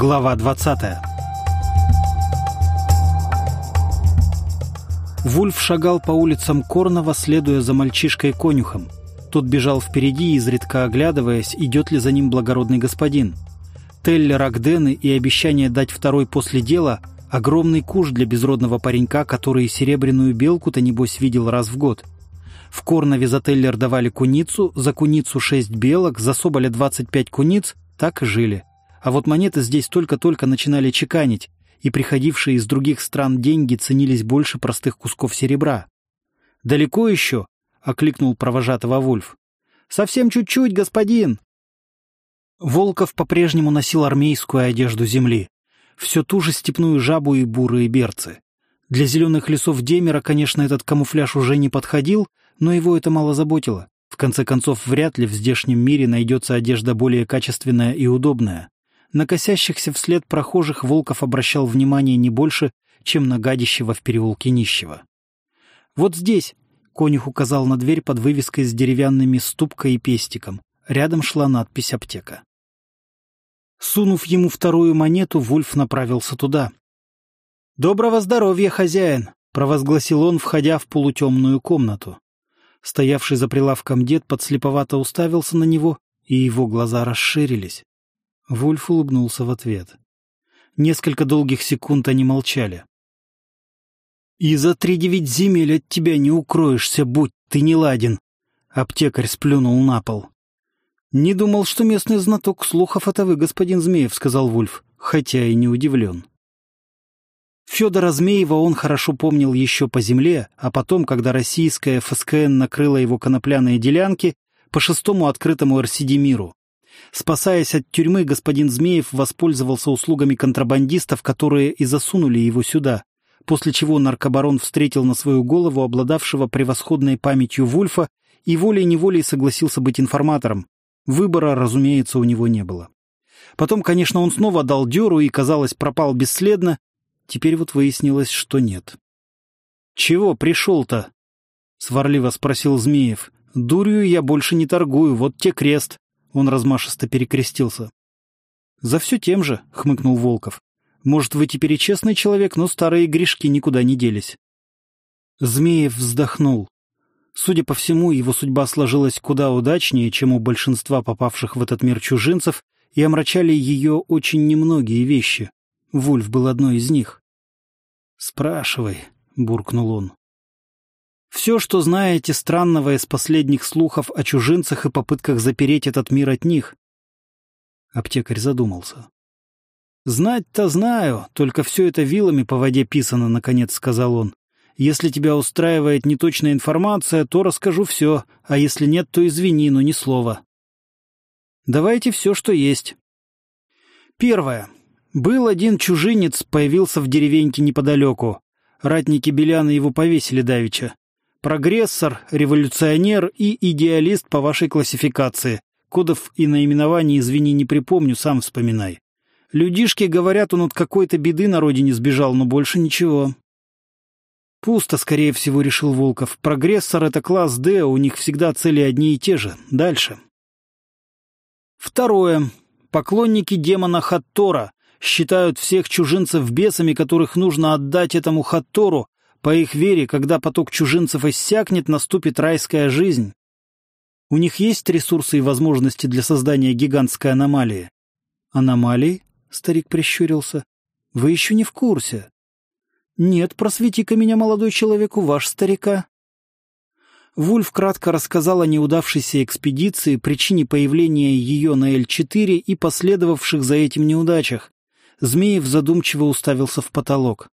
Глава 20 Вульф шагал по улицам Корнова, следуя за мальчишкой-конюхом. Тот бежал впереди, изредка оглядываясь, идет ли за ним благородный господин. Теллер Агдены и обещание дать второй после дела – огромный куш для безродного паренька, который серебряную белку-то, небось, видел раз в год. В Корнове за Теллер давали куницу, за куницу шесть белок, за соболя двадцать пять куниц, так и жили. А вот монеты здесь только-только начинали чеканить, и приходившие из других стран деньги ценились больше простых кусков серебра. «Далеко еще?» — окликнул провожатого Вульф. «Совсем чуть-чуть, господин!» Волков по-прежнему носил армейскую одежду земли. Все ту же степную жабу и бурые берцы. Для зеленых лесов Демера, конечно, этот камуфляж уже не подходил, но его это мало заботило. В конце концов, вряд ли в здешнем мире найдется одежда более качественная и удобная. На косящихся вслед прохожих Волков обращал внимание не больше, чем на гадящего в переулке нищего. «Вот здесь», — конюх указал на дверь под вывеской с деревянными ступкой и пестиком. Рядом шла надпись «Аптека». Сунув ему вторую монету, Вульф направился туда. «Доброго здоровья, хозяин!» — провозгласил он, входя в полутемную комнату. Стоявший за прилавком дед подслеповато уставился на него, и его глаза расширились. Вульф улыбнулся в ответ. Несколько долгих секунд они молчали. «И за три девять земель от тебя не укроешься, будь ты не ладен!» Аптекарь сплюнул на пол. «Не думал, что местный знаток слухов — это вы, господин Змеев», — сказал Вульф, хотя и не удивлен. Федора Змеева он хорошо помнил еще по земле, а потом, когда российская ФСКН накрыла его конопляные делянки, по шестому открытому РСД миру. Спасаясь от тюрьмы, господин Змеев воспользовался услугами контрабандистов, которые и засунули его сюда, после чего наркобарон встретил на свою голову обладавшего превосходной памятью Вульфа и волей-неволей согласился быть информатором. Выбора, разумеется, у него не было. Потом, конечно, он снова дал дёру и, казалось, пропал бесследно. Теперь вот выяснилось, что нет. «Чего пришел-то?» — сварливо спросил Змеев. «Дурью я больше не торгую, вот те крест». Он размашисто перекрестился. «За все тем же», — хмыкнул Волков. «Может, вы теперь и честный человек, но старые грешки никуда не делись». Змеев вздохнул. Судя по всему, его судьба сложилась куда удачнее, чем у большинства попавших в этот мир чужинцев, и омрачали ее очень немногие вещи. Вульф был одной из них. «Спрашивай», — буркнул он. Все, что знаете странного из последних слухов о чужинцах и попытках запереть этот мир от них. Аптекарь задумался. «Знать-то знаю, только все это вилами по воде писано», — наконец сказал он. «Если тебя устраивает неточная информация, то расскажу все, а если нет, то извини, но ни слова». «Давайте все, что есть». Первое. Был один чужинец, появился в деревеньке неподалеку. Ратники Беляна его повесили давеча. Прогрессор, революционер и идеалист по вашей классификации. Кодов и наименований, извини, не припомню, сам вспоминай. Людишки говорят, он от какой-то беды на родине сбежал, но больше ничего. Пусто, скорее всего, решил Волков. Прогрессор — это класс Д, у них всегда цели одни и те же. Дальше. Второе. Поклонники демона Хаттора считают всех чужинцев бесами, которых нужно отдать этому Хаттору, по их вере, когда поток чужинцев иссякнет, наступит райская жизнь. У них есть ресурсы и возможности для создания гигантской аномалии. Аномалии? Старик прищурился. Вы еще не в курсе. Нет, просвети-ка меня, молодой человек, у ваш старика. Вульф кратко рассказал о неудавшейся экспедиции, причине появления ее на Л-4 и последовавших за этим неудачах. Змеев задумчиво уставился в потолок.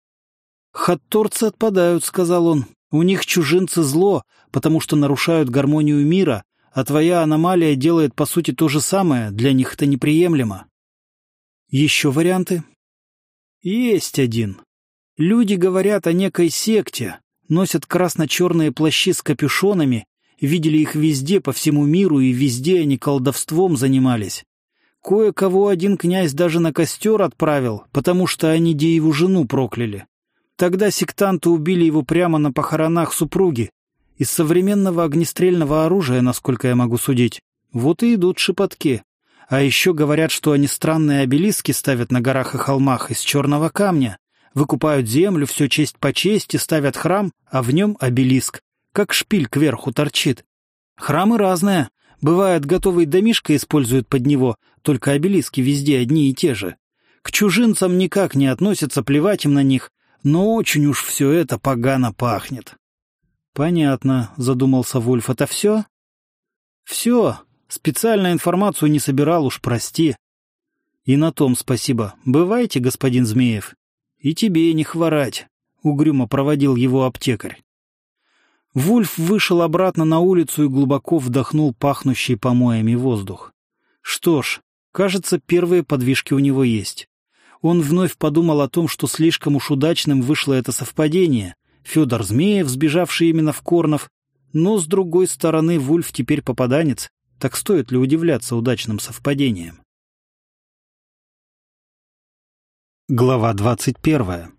«Хатторцы отпадают», — сказал он. «У них чужинцы зло, потому что нарушают гармонию мира, а твоя аномалия делает, по сути, то же самое, для них это неприемлемо». «Еще варианты?» «Есть один. Люди говорят о некой секте, носят красно-черные плащи с капюшонами, видели их везде, по всему миру, и везде они колдовством занимались. Кое-кого один князь даже на костер отправил, потому что они Дееву жену прокляли. Тогда сектанты убили его прямо на похоронах супруги. Из современного огнестрельного оружия, насколько я могу судить. Вот и идут шепотки. А еще говорят, что они странные обелиски ставят на горах и холмах из черного камня. Выкупают землю, все честь по чести, ставят храм, а в нем обелиск, как шпиль кверху торчит. Храмы разные. Бывает, готовый домишко используют под него, только обелиски везде одни и те же. К чужинцам никак не относятся, плевать им на них, но очень уж все это погано пахнет. «Понятно», — задумался Вульф, — «это все?» «Все. Специальную информацию не собирал, уж прости». «И на том спасибо. Бывайте, господин Змеев». «И тебе не хворать», — угрюмо проводил его аптекарь. Вульф вышел обратно на улицу и глубоко вдохнул пахнущий помоями воздух. Что ж, кажется, первые подвижки у него есть. Он вновь подумал о том, что слишком уж удачным вышло это совпадение. Федор Змеев, сбежавший именно в Корнов. Но, с другой стороны, Вульф теперь попаданец. Так стоит ли удивляться удачным совпадениям? Глава двадцать первая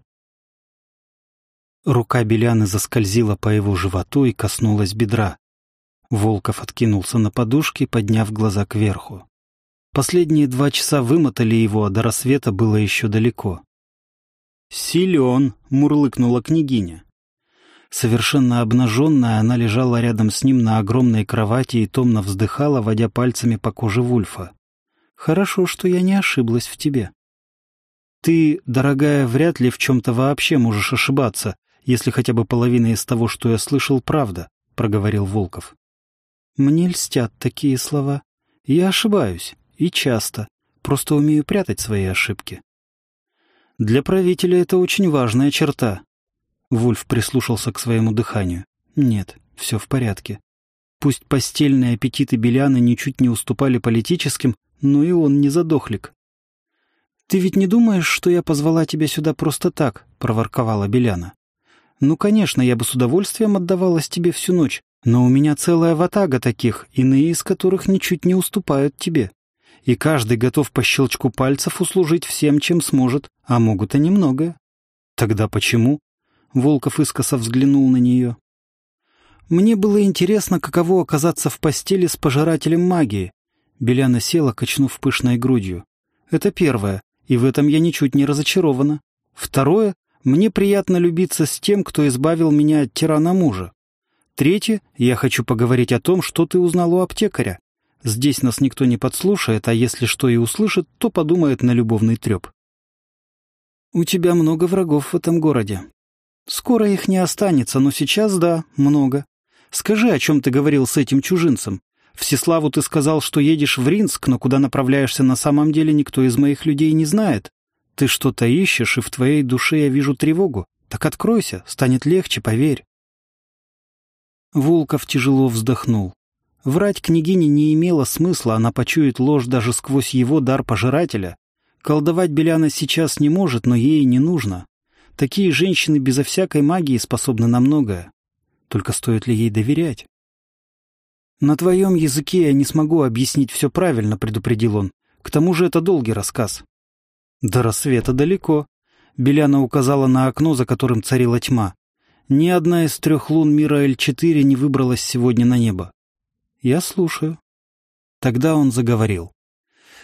Рука Беляны заскользила по его животу и коснулась бедра. Волков откинулся на подушке, подняв глаза кверху. Последние два часа вымотали его, а до рассвета было еще далеко. «Силен!» — мурлыкнула княгиня. Совершенно обнаженная, она лежала рядом с ним на огромной кровати и томно вздыхала, водя пальцами по коже Вульфа. «Хорошо, что я не ошиблась в тебе». «Ты, дорогая, вряд ли в чем-то вообще можешь ошибаться, если хотя бы половина из того, что я слышал, правда», — проговорил Волков. «Мне льстят такие слова. Я ошибаюсь, и часто. Просто умею прятать свои ошибки». «Для правителя это очень важная черта». Вульф прислушался к своему дыханию. «Нет, все в порядке. Пусть постельные аппетиты Беляны ничуть не уступали политическим, но и он не задохлик». «Ты ведь не думаешь, что я позвала тебя сюда просто так?» — проворковала Беляна. Ну, конечно, я бы с удовольствием отдавалась тебе всю ночь, но у меня целая ватага таких, иные из которых ничуть не уступают тебе. И каждый готов по щелчку пальцев услужить всем, чем сможет, а могут они многое. Тогда почему? Волков искоса взглянул на нее. Мне было интересно, каково оказаться в постели с пожирателем магии. Беляна села, качнув пышной грудью. Это первое, и в этом я ничуть не разочарована. Второе, мне приятно любиться с тем, кто избавил меня от тирана мужа. Третье, я хочу поговорить о том, что ты узнал у аптекаря. Здесь нас никто не подслушает, а если что и услышит, то подумает на любовный треп. У тебя много врагов в этом городе. Скоро их не останется, но сейчас да, много. Скажи, о чем ты говорил с этим чужинцем. Всеславу ты сказал, что едешь в Ринск, но куда направляешься на самом деле никто из моих людей не знает. Ты что-то ищешь, и в твоей душе я вижу тревогу. Так откройся, станет легче, поверь. Волков тяжело вздохнул. Врать княгине не имело смысла, она почует ложь даже сквозь его дар пожирателя. Колдовать Беляна сейчас не может, но ей не нужно. Такие женщины безо всякой магии способны на многое. Только стоит ли ей доверять? «На твоем языке я не смогу объяснить все правильно», — предупредил он. «К тому же это долгий рассказ. До рассвета далеко. Беляна указала на окно, за которым царила тьма. Ни одна из трех лун мира Л-4 не выбралась сегодня на небо. Я слушаю. Тогда он заговорил.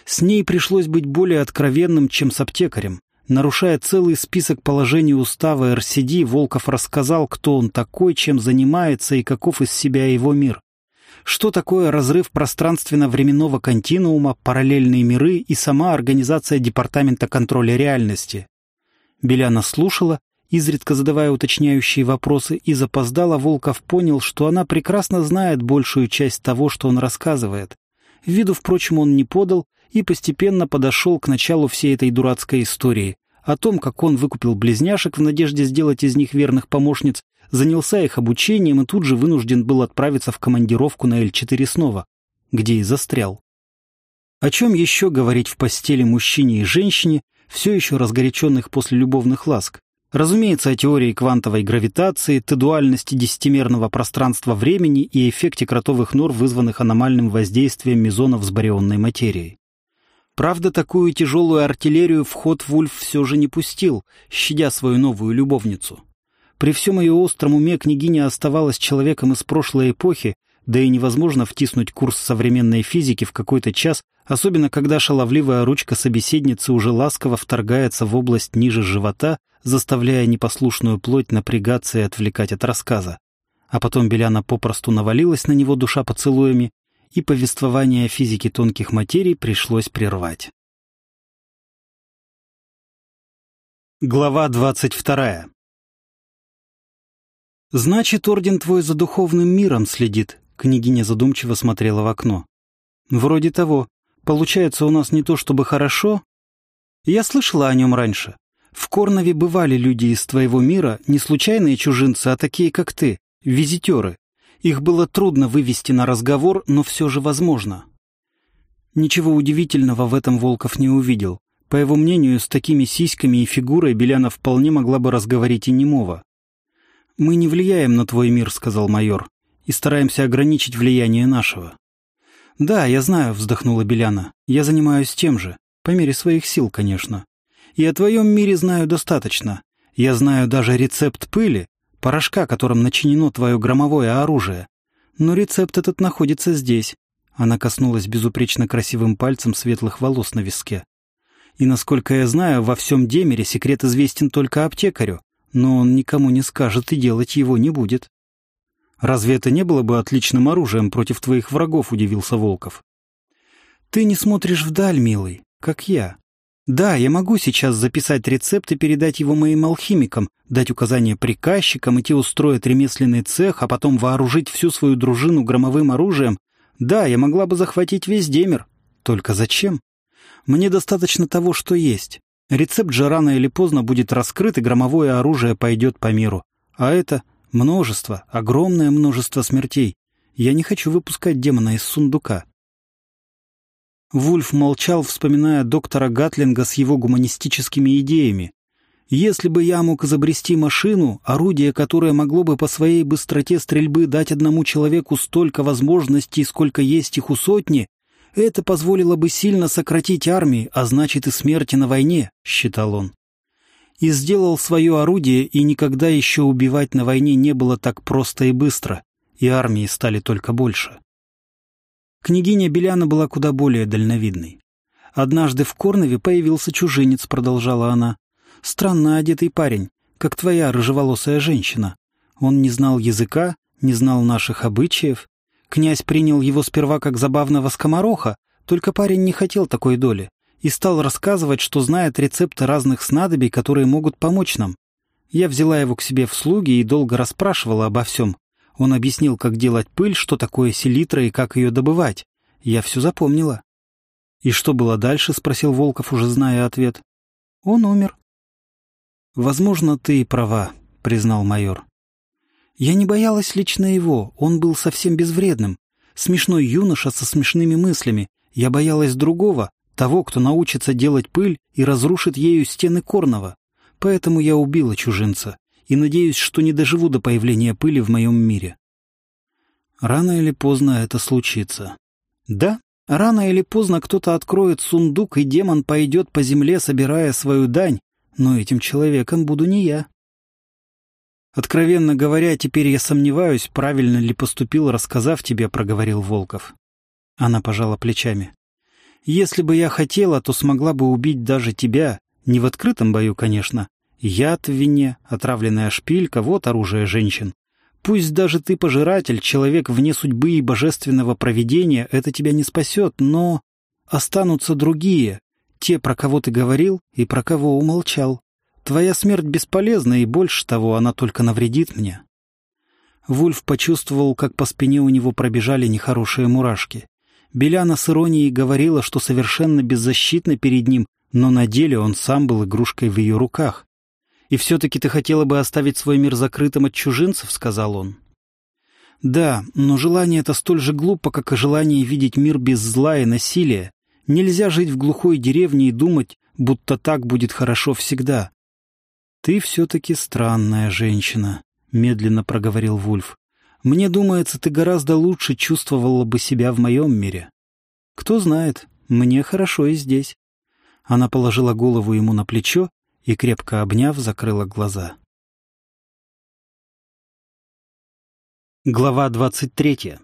С ней пришлось быть более откровенным, чем с аптекарем. Нарушая целый список положений устава РСД, Волков рассказал, кто он такой, чем занимается и каков из себя его мир что такое разрыв пространственно-временного континуума, параллельные миры и сама организация Департамента контроля реальности. Беляна слушала, изредка задавая уточняющие вопросы, и запоздала Волков понял, что она прекрасно знает большую часть того, что он рассказывает. Виду, впрочем, он не подал и постепенно подошел к началу всей этой дурацкой истории. О том, как он выкупил близняшек в надежде сделать из них верных помощниц, занялся их обучением и тут же вынужден был отправиться в командировку на Л-4 снова, где и застрял. О чем еще говорить в постели мужчине и женщине, все еще разгоряченных после любовных ласк? Разумеется, о теории квантовой гравитации, тедуальности десятимерного пространства-времени и эффекте кротовых нор, вызванных аномальным воздействием мезонов с барионной материей. Правда, такую тяжелую артиллерию в ход Вульф все же не пустил, щадя свою новую любовницу. При всем ее остром уме княгиня оставалась человеком из прошлой эпохи, да и невозможно втиснуть курс современной физики в какой-то час, особенно когда шаловливая ручка собеседницы уже ласково вторгается в область ниже живота, заставляя непослушную плоть напрягаться и отвлекать от рассказа. А потом Беляна попросту навалилась на него душа поцелуями, и повествование о физике тонких материй пришлось прервать. Глава двадцать вторая «Значит, орден твой за духовным миром следит», — княгиня задумчиво смотрела в окно. «Вроде того. Получается, у нас не то чтобы хорошо. Я слышала о нем раньше. В Корнове бывали люди из твоего мира, не случайные чужинцы, а такие, как ты, визитеры. Их было трудно вывести на разговор, но все же возможно». Ничего удивительного в этом Волков не увидел. По его мнению, с такими сиськами и фигурой Беляна вполне могла бы разговорить и немого. «Мы не влияем на твой мир», — сказал майор, — «и стараемся ограничить влияние нашего». «Да, я знаю», — вздохнула Беляна. «Я занимаюсь тем же. По мере своих сил, конечно. И о твоем мире знаю достаточно. Я знаю даже рецепт пыли, порошка, которым начинено твое громовое оружие. Но рецепт этот находится здесь». Она коснулась безупречно красивым пальцем светлых волос на виске. И, насколько я знаю, во всем Демере секрет известен только аптекарю, но он никому не скажет и делать его не будет. «Разве это не было бы отличным оружием против твоих врагов?» — удивился Волков. «Ты не смотришь вдаль, милый, как я. Да, я могу сейчас записать рецепт и передать его моим алхимикам, дать указания приказчикам, и те устроят ремесленный цех, а потом вооружить всю свою дружину громовым оружием. Да, я могла бы захватить весь Демер. Только зачем? Мне достаточно того, что есть. Рецепт же рано или поздно будет раскрыт, и громовое оружие пойдет по миру. А это множество, огромное множество смертей. Я не хочу выпускать демона из сундука. Вульф молчал, вспоминая доктора Гатлинга с его гуманистическими идеями. Если бы я мог изобрести машину, орудие, которое могло бы по своей быстроте стрельбы дать одному человеку столько возможностей, сколько есть их у сотни, это позволило бы сильно сократить армии, а значит и смерти на войне, считал он. И сделал свое орудие, и никогда еще убивать на войне не было так просто и быстро, и армии стали только больше. Княгиня Беляна была куда более дальновидной. «Однажды в Корнове появился чужинец», — продолжала она. «Странно одетый парень, как твоя рыжеволосая женщина. Он не знал языка, не знал наших обычаев, Князь принял его сперва как забавного скомороха, только парень не хотел такой доли и стал рассказывать, что знает рецепты разных снадобий, которые могут помочь нам. Я взяла его к себе в слуги и долго расспрашивала обо всем. Он объяснил, как делать пыль, что такое селитра и как ее добывать. Я все запомнила. «И что было дальше?» — спросил Волков, уже зная ответ. «Он умер». «Возможно, ты и права», — признал майор. Я не боялась лично его, он был совсем безвредным. Смешной юноша со смешными мыслями. Я боялась другого, того, кто научится делать пыль и разрушит ею стены Корнова. Поэтому я убила чужинца и надеюсь, что не доживу до появления пыли в моем мире. Рано или поздно это случится. Да, рано или поздно кто-то откроет сундук, и демон пойдет по земле, собирая свою дань, но этим человеком буду не я. «Откровенно говоря, теперь я сомневаюсь, правильно ли поступил, рассказав тебе», — проговорил Волков. Она пожала плечами. «Если бы я хотела, то смогла бы убить даже тебя. Не в открытом бою, конечно. Яд в вине, отравленная шпилька — вот оружие женщин. Пусть даже ты пожиратель, человек вне судьбы и божественного провидения, это тебя не спасет, но останутся другие, те, про кого ты говорил и про кого умолчал. Твоя смерть бесполезна, и больше того, она только навредит мне». Вульф почувствовал, как по спине у него пробежали нехорошие мурашки. Беляна с иронией говорила, что совершенно беззащитна перед ним, но на деле он сам был игрушкой в ее руках. «И все-таки ты хотела бы оставить свой мир закрытым от чужинцев?» — сказал он. «Да, но желание это столь же глупо, как и желание видеть мир без зла и насилия. Нельзя жить в глухой деревне и думать, будто так будет хорошо всегда. «Ты все-таки странная женщина», — медленно проговорил Вульф. «Мне думается, ты гораздо лучше чувствовала бы себя в моем мире. Кто знает, мне хорошо и здесь». Она положила голову ему на плечо и, крепко обняв, закрыла глаза. Глава двадцать третья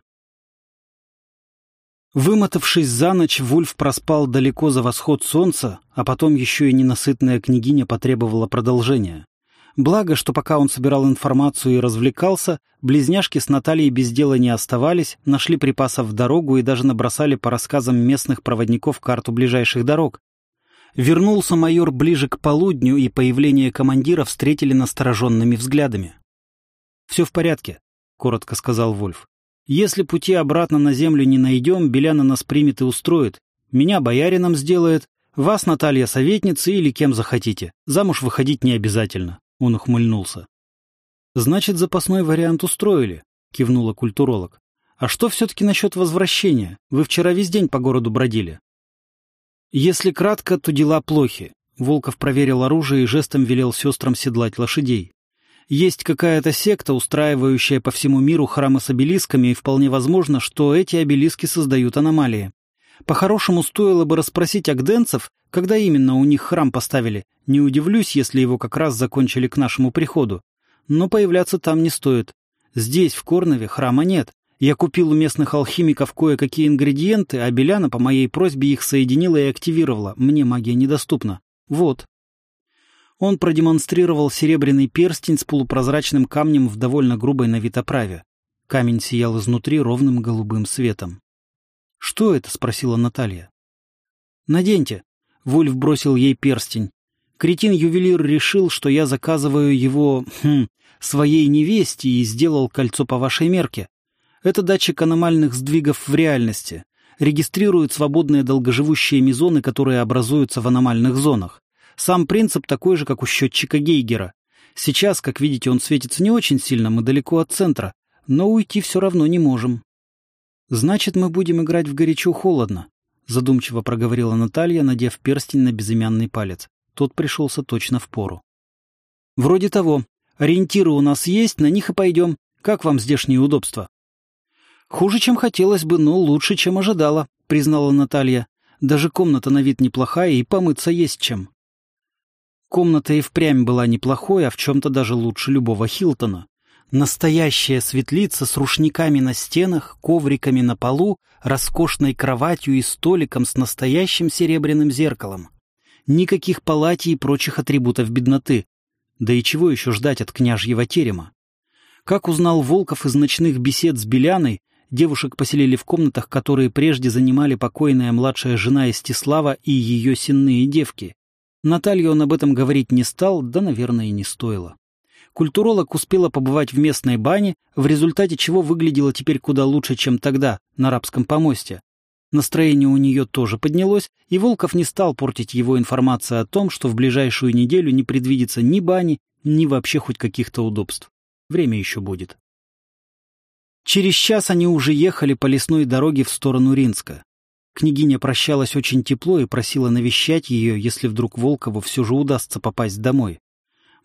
Вымотавшись за ночь, Вульф проспал далеко за восход солнца, а потом еще и ненасытная княгиня потребовала продолжения. Благо, что пока он собирал информацию и развлекался, близняшки с Натальей без дела не оставались, нашли припасов в дорогу и даже набросали по рассказам местных проводников карту ближайших дорог. Вернулся майор ближе к полудню, и появление командира встретили настороженными взглядами. «Все в порядке», — коротко сказал Вольф. Если пути обратно на землю не найдем, Беляна нас примет и устроит. Меня боярином сделает, вас, Наталья, советницей или кем захотите. Замуж выходить не обязательно. Он ухмыльнулся. Значит, запасной вариант устроили, кивнула культуролог. А что все-таки насчет возвращения? Вы вчера весь день по городу бродили. Если кратко, то дела плохи. Волков проверил оружие и жестом велел сестрам седлать лошадей. Есть какая-то секта, устраивающая по всему миру храмы с обелисками, и вполне возможно, что эти обелиски создают аномалии. По-хорошему, стоило бы расспросить агденцев, когда именно у них храм поставили. Не удивлюсь, если его как раз закончили к нашему приходу. Но появляться там не стоит. Здесь, в Корнове, храма нет. Я купил у местных алхимиков кое-какие ингредиенты, а Беляна по моей просьбе их соединила и активировала. Мне магия недоступна. Вот. Он продемонстрировал серебряный перстень с полупрозрачным камнем в довольно грубой на вид оправе. Камень сиял изнутри ровным голубым светом. «Что это?» — спросила Наталья. «Наденьте». Вольф бросил ей перстень. Кретин-ювелир решил, что я заказываю его, хм, своей невесте и сделал кольцо по вашей мерке. Это датчик аномальных сдвигов в реальности. Регистрирует свободные долгоживущие мезоны, которые образуются в аномальных зонах. Сам принцип такой же, как у счетчика Гейгера. Сейчас, как видите, он светится не очень сильно, мы далеко от центра, но уйти все равно не можем. «Значит, мы будем играть в горячо-холодно», — задумчиво проговорила Наталья, надев перстень на безымянный палец. Тот пришелся точно в пору. «Вроде того. Ориентиры у нас есть, на них и пойдем. Как вам здешние удобства?» «Хуже, чем хотелось бы, но лучше, чем ожидала», — признала Наталья. «Даже комната на вид неплохая, и помыться есть чем». Комната и впрямь была неплохой, а в чем-то даже лучше любого Хилтона. Настоящая светлица с рушниками на стенах, ковриками на полу, роскошной кроватью и столиком с настоящим серебряным зеркалом. Никаких палатий и прочих атрибутов бедноты. Да и чего еще ждать от княжьего терема? Как узнал Волков из ночных бесед с Беляной, девушек поселили в комнатах, которые прежде занимали покойная младшая жена Истислава и ее сенные девки. Наталье он об этом говорить не стал, да, наверное, и не стоило. Культуролог успела побывать в местной бане, в результате чего выглядела теперь куда лучше, чем тогда, на рабском помосте. Настроение у нее тоже поднялось, и Волков не стал портить его информацию о том, что в ближайшую неделю не предвидится ни бани, ни вообще хоть каких-то удобств. Время еще будет. Через час они уже ехали по лесной дороге в сторону Ринска. Княгиня прощалась очень тепло и просила навещать ее, если вдруг Волкову все же удастся попасть домой.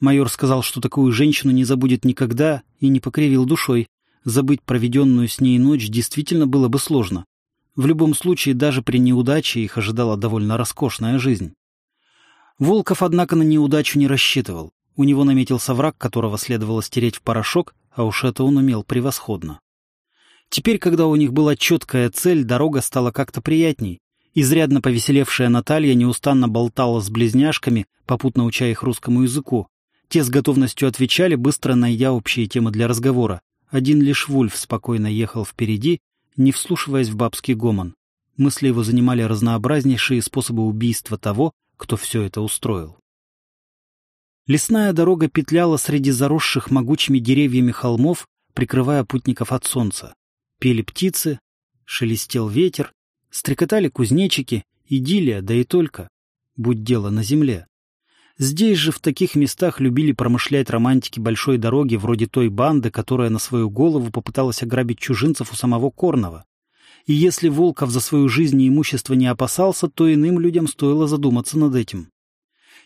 Майор сказал, что такую женщину не забудет никогда, и не покривил душой. Забыть проведенную с ней ночь действительно было бы сложно. В любом случае, даже при неудаче их ожидала довольно роскошная жизнь. Волков, однако, на неудачу не рассчитывал. У него наметился враг, которого следовало стереть в порошок, а уж это он умел превосходно. Теперь, когда у них была четкая цель, дорога стала как-то приятней. Изрядно повеселевшая Наталья неустанно болтала с близняшками, попутно уча их русскому языку. Те с готовностью отвечали, быстро найдя общие темы для разговора. Один лишь Вульф спокойно ехал впереди, не вслушиваясь в бабский гомон. Мысли его занимали разнообразнейшие способы убийства того, кто все это устроил. Лесная дорога петляла среди заросших могучими деревьями холмов, прикрывая путников от солнца. Пели птицы, шелестел ветер, стрекотали кузнечики, идиллия, да и только. Будь дело на земле. Здесь же в таких местах любили промышлять романтики большой дороги, вроде той банды, которая на свою голову попыталась ограбить чужинцев у самого Корнова. И если Волков за свою жизнь и имущество не опасался, то иным людям стоило задуматься над этим.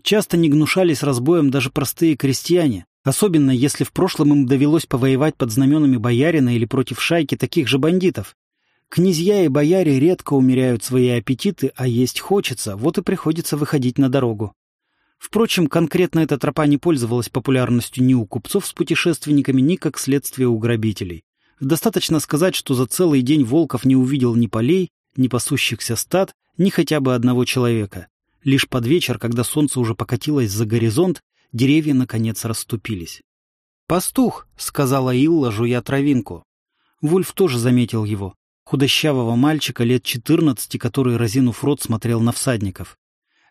Часто не гнушались разбоем даже простые крестьяне, Особенно, если в прошлом им довелось повоевать под знаменами боярина или против шайки таких же бандитов. Князья и бояре редко умеряют свои аппетиты, а есть хочется, вот и приходится выходить на дорогу. Впрочем, конкретно эта тропа не пользовалась популярностью ни у купцов с путешественниками, ни как следствие у грабителей. Достаточно сказать, что за целый день Волков не увидел ни полей, ни пасущихся стад, ни хотя бы одного человека. Лишь под вечер, когда солнце уже покатилось за горизонт, деревья наконец расступились. «Пастух!» — сказала Илла, жуя травинку. Вульф тоже заметил его, худощавого мальчика лет четырнадцати, который, разинув рот, смотрел на всадников.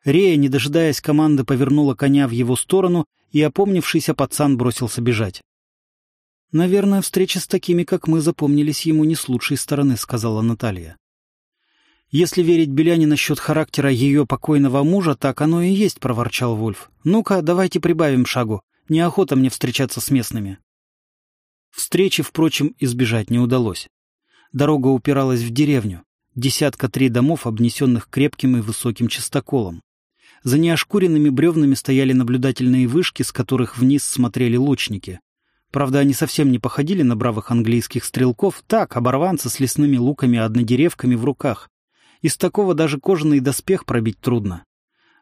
Рея, не дожидаясь команды, повернула коня в его сторону, и опомнившийся пацан бросился бежать. «Наверное, встреча с такими, как мы, запомнились ему не с лучшей стороны», — сказала Наталья. «Если верить Беляне насчет характера ее покойного мужа, так оно и есть», — проворчал Вольф. «Ну-ка, давайте прибавим шагу. Неохота мне встречаться с местными». Встречи, впрочем, избежать не удалось. Дорога упиралась в деревню. Десятка три домов, обнесенных крепким и высоким частоколом. За неошкуренными бревнами стояли наблюдательные вышки, с которых вниз смотрели лучники. Правда, они совсем не походили на бравых английских стрелков, так, оборванцы с лесными луками однодеревками в руках. Из такого даже кожаный доспех пробить трудно.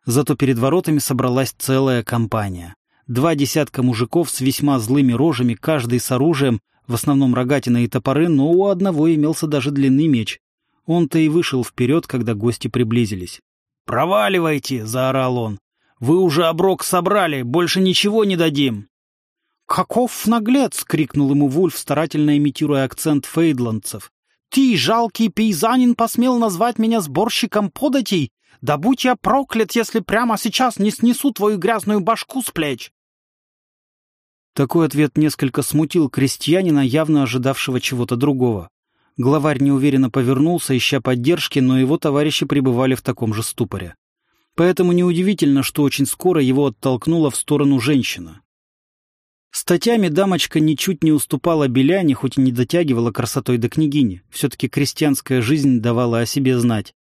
Зато перед воротами собралась целая компания. Два десятка мужиков с весьма злыми рожами, каждый с оружием, в основном рогатина и топоры, но у одного имелся даже длинный меч. Он-то и вышел вперед, когда гости приблизились. «Проваливайте!» — заорал он. «Вы уже оброк собрали, больше ничего не дадим!» «Каков наглец!» — крикнул ему Вульф, старательно имитируя акцент фейдландцев. «Ты, жалкий пейзанин, посмел назвать меня сборщиком податей? Да будь я проклят, если прямо сейчас не снесу твою грязную башку с плеч!» Такой ответ несколько смутил крестьянина, явно ожидавшего чего-то другого. Главарь неуверенно повернулся, ища поддержки, но его товарищи пребывали в таком же ступоре. Поэтому неудивительно, что очень скоро его оттолкнула в сторону женщина. Статьями дамочка ничуть не уступала Беляне, хоть и не дотягивала красотой до княгини. Все-таки крестьянская жизнь давала о себе знать.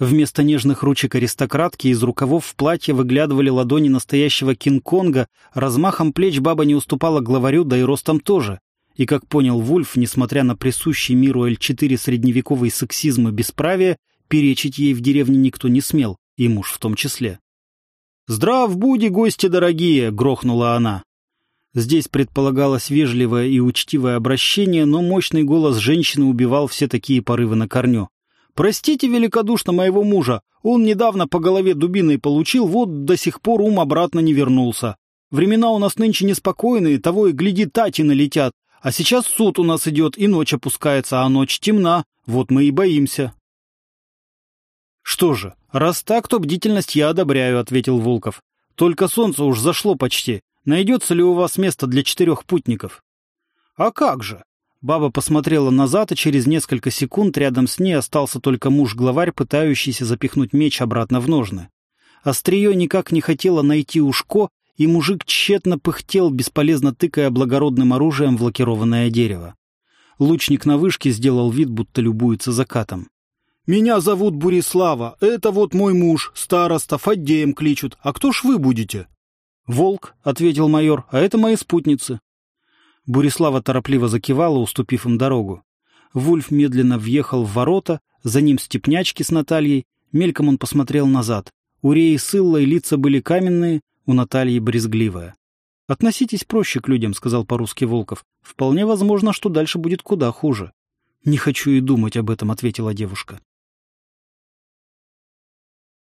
Вместо нежных ручек аристократки из рукавов в платье выглядывали ладони настоящего Кинг-Конга, размахом плеч баба не уступала главарю, да и ростом тоже. И, как понял Вульф, несмотря на присущий миру Л-4 средневековый сексизм и бесправие, перечить ей в деревне никто не смел, и муж в том числе. «Здрав буди, гости дорогие!» — грохнула она. Здесь предполагалось вежливое и учтивое обращение, но мощный голос женщины убивал все такие порывы на корню. «Простите великодушно моего мужа, он недавно по голове дубиной получил, вот до сих пор ум обратно не вернулся. Времена у нас нынче неспокойные, того и гляди, тати налетят, а сейчас суд у нас идет, и ночь опускается, а ночь темна. Вот мы и боимся. Что же, раз так, то бдительность я одобряю, ответил Волков. Только солнце уж зашло почти. Найдется ли у вас место для четырех путников? А как же? Баба посмотрела назад, и через несколько секунд рядом с ней остался только муж-главарь, пытающийся запихнуть меч обратно в ножны. Острие никак не хотело найти ушко, и мужик тщетно пыхтел, бесполезно тыкая благородным оружием в лакированное дерево. Лучник на вышке сделал вид, будто любуется закатом. «Меня зовут Бурислава, это вот мой муж, староста, Фаддеем кличут. А кто ж вы будете?» «Волк», — ответил майор, — «а это мои спутницы». Бурислава торопливо закивала, уступив им дорогу. Вульф медленно въехал в ворота, за ним степнячки с Натальей, мельком он посмотрел назад. У Реи с Иллой лица были каменные, у Натальи брезгливая. «Относитесь проще к людям», — сказал по-русски Волков. «Вполне возможно, что дальше будет куда хуже». «Не хочу и думать об этом», — ответила девушка.